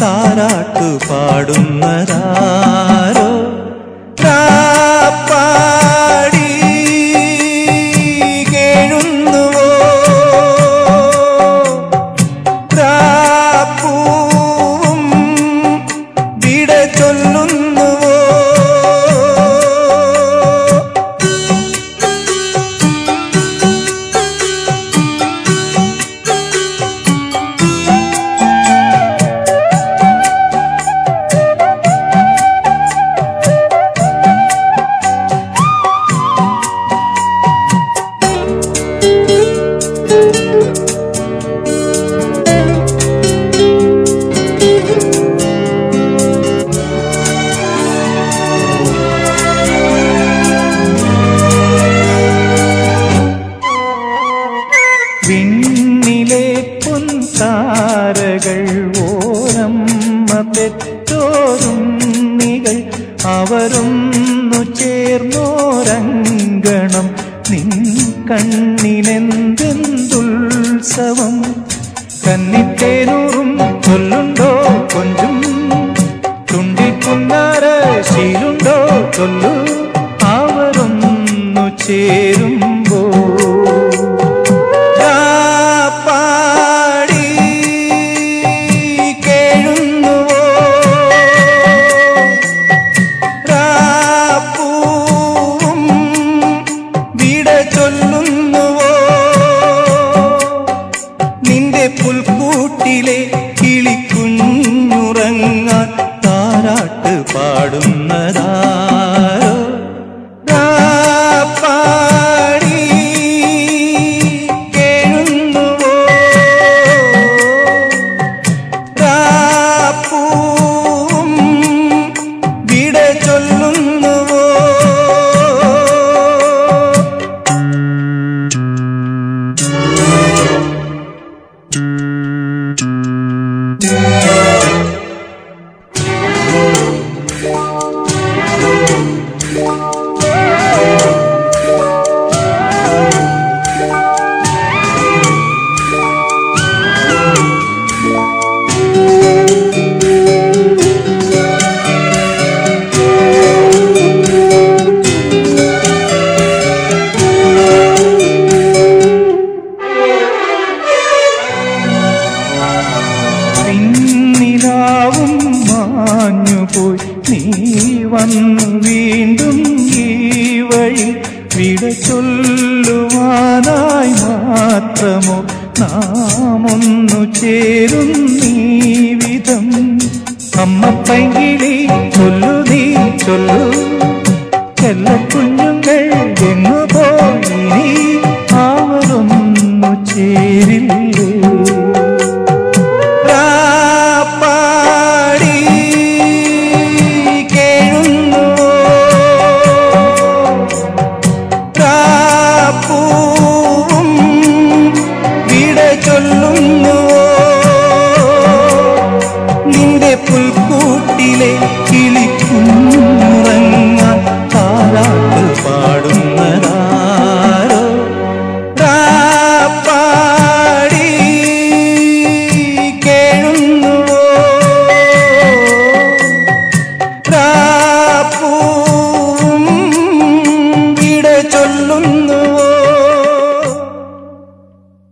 താരാട്ടു പാടുന്നതാരോ? വിണ്ണിലെ പൊൻതാരകൾ ഓരമ്മ പെറ്റോരുണ്ണികൾ അവരൊന്നു ചേർന്നോരങ്കണം. നിൻ കണ്ണിനെന്തെന്തുത്സവം കന്നിത്തേനൂറും കൊല്ലുണ്ടോ കൊഞ്ചും? തുണ്ടിൽ പുന്നാര ശീലുണ്ടോ ചൊല്ലു അവരൊന്നു ചേരുമ്പോ പാടുന്നതാരോ? പാടി കേഴുന്നുവോ? പൂവും വിട ചൊല്ലുന്നുവോ? പിന്നിലാവും മാഞ്ഞുപോയി നീ വന്നു വീണ്ടും ഈ വഴി വിട ചൊല്ലുവാനായി മാത്രമോ നാം ഒന്നു ചേരും നീ വിധം അമ്മ പൈകിളി ചൊല്ലു നീ ചൊല്ലു പുൽക്കൂട്ടിലെ കിളിക്കുന്നുറങ്ങാൻ താരാക്കൾ പാടുന്നതാരോ? പാടി കേഴുന്നുവോ?